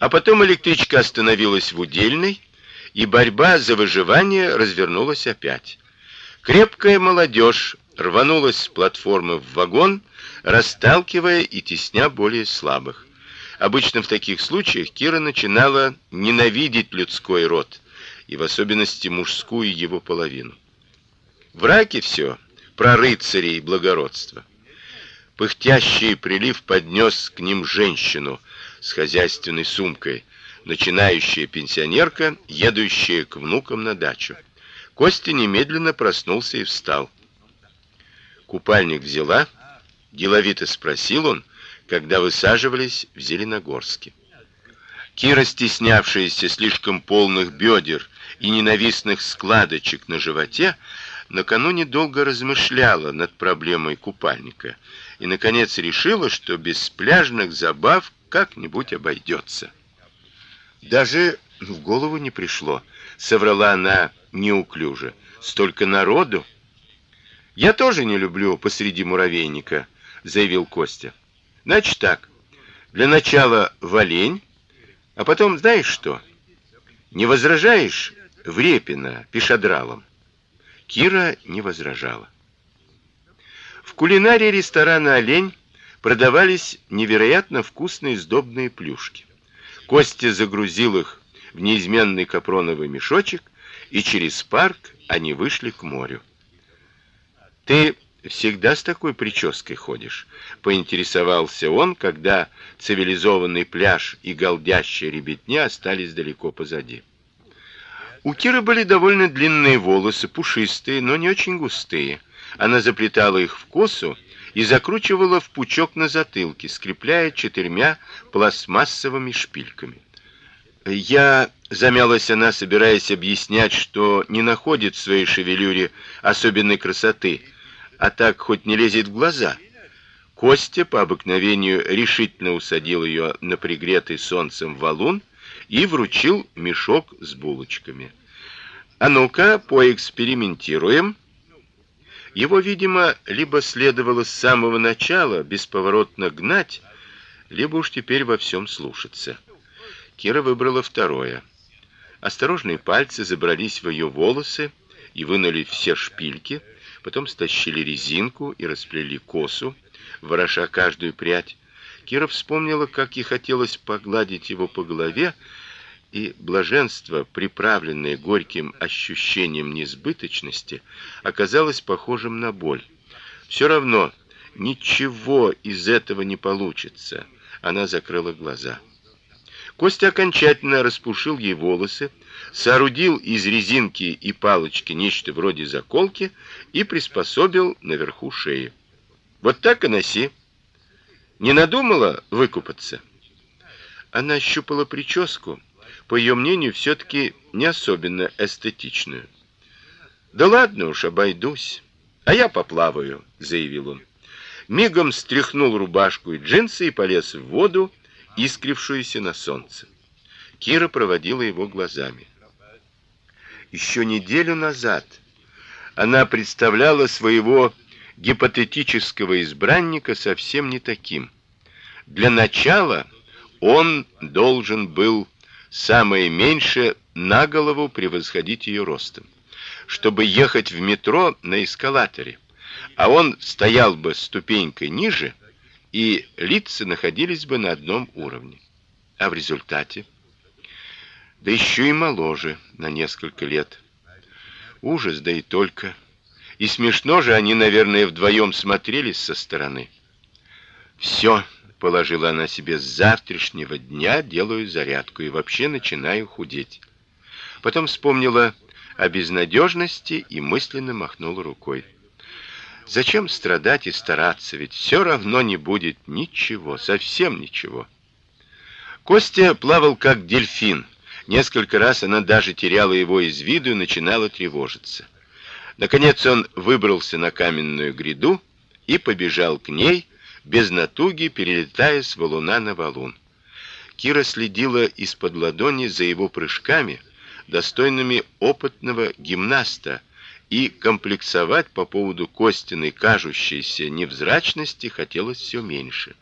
А потом электричка остановилась в Удельной, и борьба за выживание развернулась опять. Крепкая молодежь рванулась с платформы в вагон, расталкивая и тесня более слабых. Обычно в таких случаях Кира начинала ненавидеть людской род, и в особенности мужскую его половину. В раке все про рыцарей и благородство. Пыхтящий прилив поднес к ним женщину с хозяйственной сумкой, начинающая пенсионерка, едущая к внукам на дачу. Костя немедленно проснулся и встал. Купальник взяла, деловито спросил он, когда высаживались в Зеленогорске. Кира, стеснявшаяся слишком полных бедер и ненавистных складочек на животе, накануне долго размышляла над проблемой купальника и наконец решила, что без пляжных забав как-нибудь обойдется. Даже в голову не пришло, соврала она неуклюже. Столько народу. Я тоже не люблю посреди муравейника, заявил Костя. Значит так. Для начала в а потом, знаешь что? Не возражаешь в Репино пешедралом? Кира не возражала. В кулинарии ресторана Олень продавались невероятно вкусные сдобные плюшки. Костя загрузил их в неизменный капроновый мешочек, и через парк они вышли к морю. Ты всегда с такой прической ходишь? поинтересовался он, когда цивилизованный пляж и голдящая ребятня остались далеко позади. У Киры были довольно длинные волосы, пушистые, но не очень густые. Она заплетала их в косу и закручивала в пучок на затылке, скрепляя четырьмя пластмассовыми шпильками. Я замялась она, собираясь объяснять, что не находит в своей шевелюре особенной красоты, а так хоть не лезет в глаза. Костя по обыкновению решительно усадил ее на пригретый солнцем валун и вручил мешок с булочками. А ну-ка, поэкспериментируем. Его, видимо, либо следовало с самого начала бесповоротно гнать, либо уж теперь во всем слушаться. Кира выбрала второе. Осторожные пальцы забрались в ее волосы и вынули все шпильки, потом стащили резинку и расплели косу, вороша каждую прядь. Кира вспомнила, как ей хотелось погладить его по голове, и блаженство, приправленное горьким ощущением несбыточности, оказалось похожим на боль. Все равно ничего из этого не получится. Она закрыла глаза. Костя окончательно распушил ей волосы, соорудил из резинки и палочки нечто вроде заколки и приспособил наверху шеи. Вот так и носи. Не надумала выкупаться. Она щупала прическу, по ее мнению, все таки не особенно эстетичную. Да ладно уж, обойдусь. А я поплаваю, заявил он. Мигом стряхнул рубашку и джинсы и полез в воду, искрившуюся на солнце. Кира проводила его глазами. Еще неделю назад она представляла своего гипотетического избранника совсем не таким. Для начала он должен был самое меньше на голову превосходить ее ростом, чтобы ехать в метро на эскалаторе, а он стоял бы ступенькой ниже, и лица находились бы на одном уровне. А в результате да еще и моложе на несколько лет. Ужас, да и только. И смешно же они, наверное, вдвоем смотрелись со стороны. Все, положила она себе с завтрашнего дня, делаю зарядку и вообще начинаю худеть. Потом вспомнила о безнадежности и мысленно махнула рукой. Зачем страдать и стараться, ведь все равно не будет ничего, совсем ничего. Костя плавал как дельфин. Несколько раз она даже теряла его из виду и начинала тревожиться. Наконец он выбрался на каменную гряду и побежал к ней, без натуги перелетая с валуна на валун. Кира следила из-под ладони за его прыжками, достойными опытного гимнаста, и комплексовать по поводу Костиной кажущейся невзрачности хотелось все меньше.